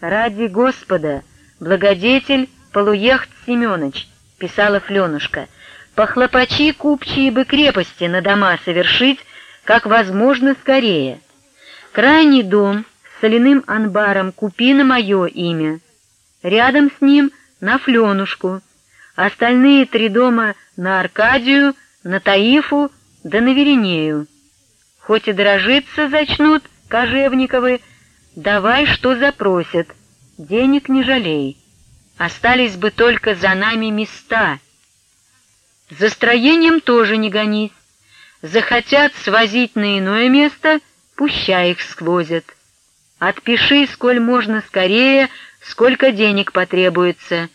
Ради Господа, благодетель Полуехт Семенович, писала Фленушка, похлопачи купчие бы крепости на дома совершить, как возможно скорее. Крайний дом с соляным анбаром купи на мое имя. Рядом с ним на Фленушку. Остальные три дома на Аркадию, на Таифу да на Веринею. Хоть и дрожиться зачнут Кожевниковы, давай, что запросят, денег не жалей. Остались бы только за нами места. За строением тоже не гонись. Захотят свозить на иное место, пущай их сквозят. Отпиши, сколь можно скорее, сколько денег потребуется.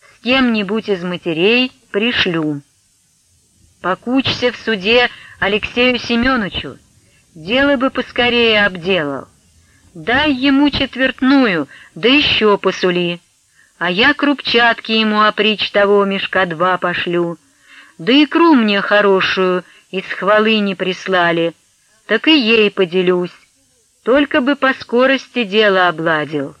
С кем-нибудь из матерей пришлю. Покучься в суде Алексею Семеновичу, дело бы поскорее обделал. Дай ему четвертную, да еще посули, а я крупчатки ему опричь того мешка два пошлю, да икру мне хорошую из хвалы не прислали, так и ей поделюсь, только бы по скорости дело обладил.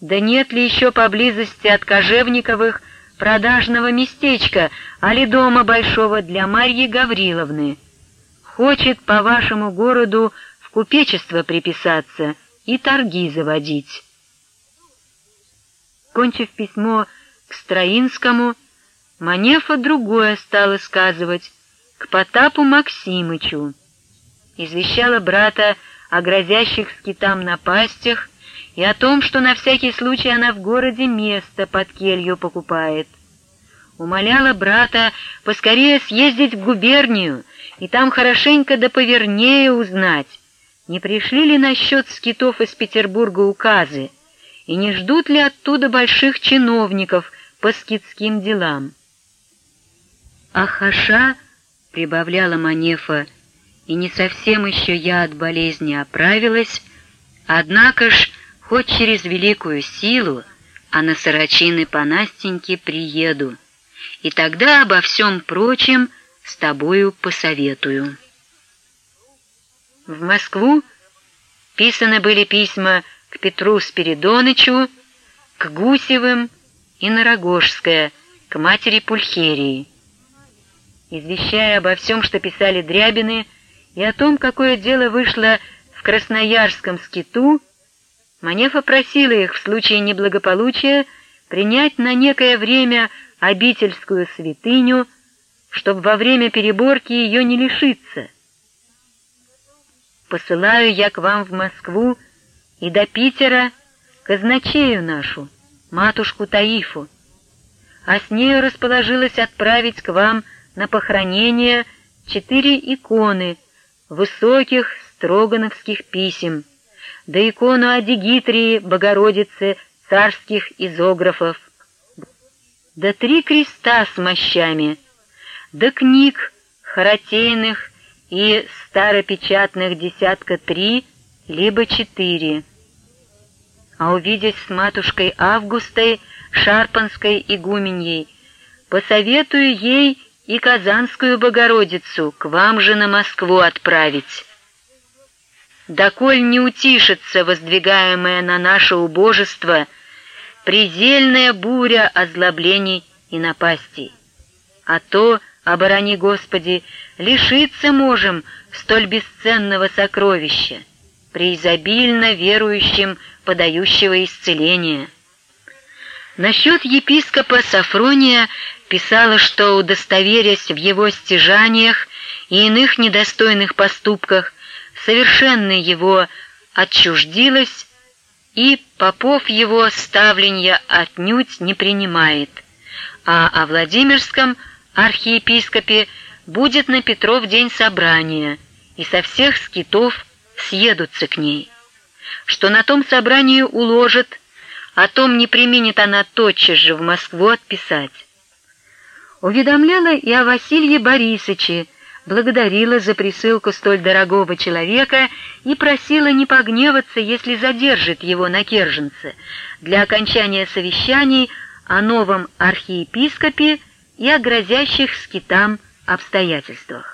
Да нет ли еще поблизости от Кожевниковых продажного местечка, али дома большого для Марьи Гавриловны? Хочет по вашему городу купечество приписаться и торги заводить. Кончив письмо к Строинскому, Манефа другое стала сказывать, к Потапу Максимычу. Извещала брата о грозящих скитам напастях и о том, что на всякий случай она в городе место под келью покупает. Умоляла брата поскорее съездить в губернию и там хорошенько да повернее узнать, не пришли ли насчет скитов из Петербурга указы, и не ждут ли оттуда больших чиновников по скитским делам. «Ахаша», — прибавляла Манефа, — «и не совсем еще я от болезни оправилась, однако ж, хоть через великую силу, а на Сорочины по Настеньке приеду, и тогда обо всем прочем с тобою посоветую». В Москву писаны были письма к Петру Спиридонычу, к Гусевым и на Рогожское, к матери Пульхерии. Извещая обо всем, что писали Дрябины, и о том, какое дело вышло в Красноярском скиту, Манефа просила их в случае неблагополучия принять на некое время обительскую святыню, чтобы во время переборки ее не лишиться. Посылаю я к вам в Москву и до Питера казначею нашу, матушку Таифу, а с нею расположилась отправить к вам на похоронение четыре иконы высоких строгановских писем, да икону Адигитрии Богородицы царских изографов, да три креста с мощами, да книг харатейных и старопечатных десятка три, либо четыре. А увидеть с матушкой Августой, Шарпанской игуменьей, посоветую ей и Казанскую Богородицу к вам же на Москву отправить. Доколь не утишится воздвигаемая на наше убожество предельная буря озлоблений и напастей. А то, оборони Господи, лишиться можем столь бесценного сокровища, преизобильно верующим подающего исцеления. Насчет епископа Сафрония писала, что, удостоверясь в его стяжаниях и иных недостойных поступках, совершенно его отчуждилась, и попов его ставленья отнюдь не принимает, а о Владимирском архиепископе будет на Петров день собрания, и со всех скитов съедутся к ней. Что на том собрании уложат, о том не применит она тотчас же в Москву отписать. Уведомляла и о Василье Борисовиче, благодарила за присылку столь дорогого человека и просила не погневаться, если задержит его на Керженце для окончания совещаний о новом архиепископе и о грозящих скитам обстоятельствах.